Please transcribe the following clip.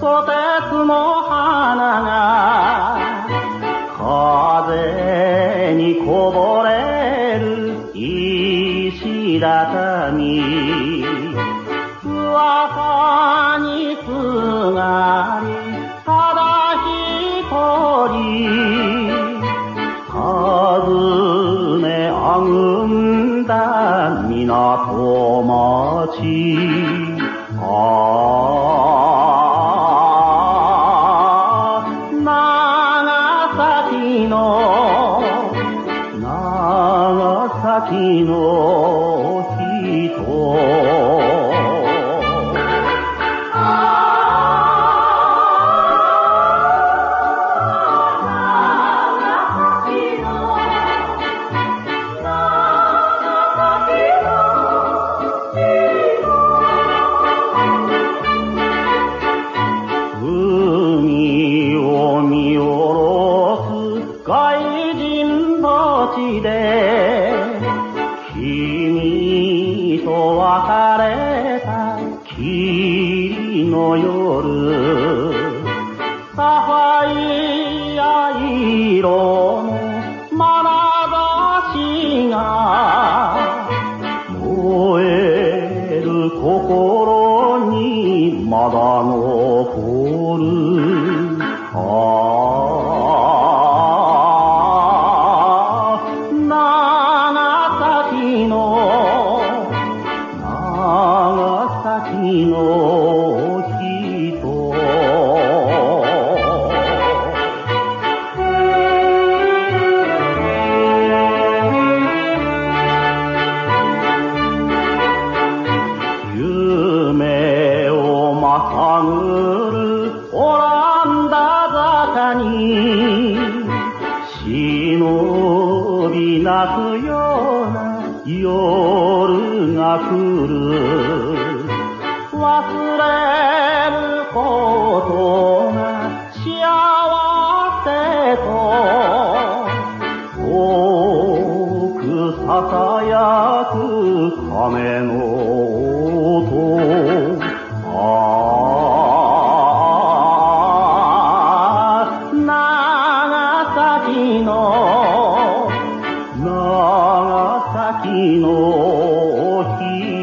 ソテツも花が風にこぼれる石畳。若にすがりただ一人。風めあぐんだ港町。あの長崎の君と別れた霧の夜サファイア色の眼差しが燃える心にまだ残る。夢をまたぐる。オランダ坂に忍び泣くような夜が来る。忘れることが幸せと遠く囁く亀の時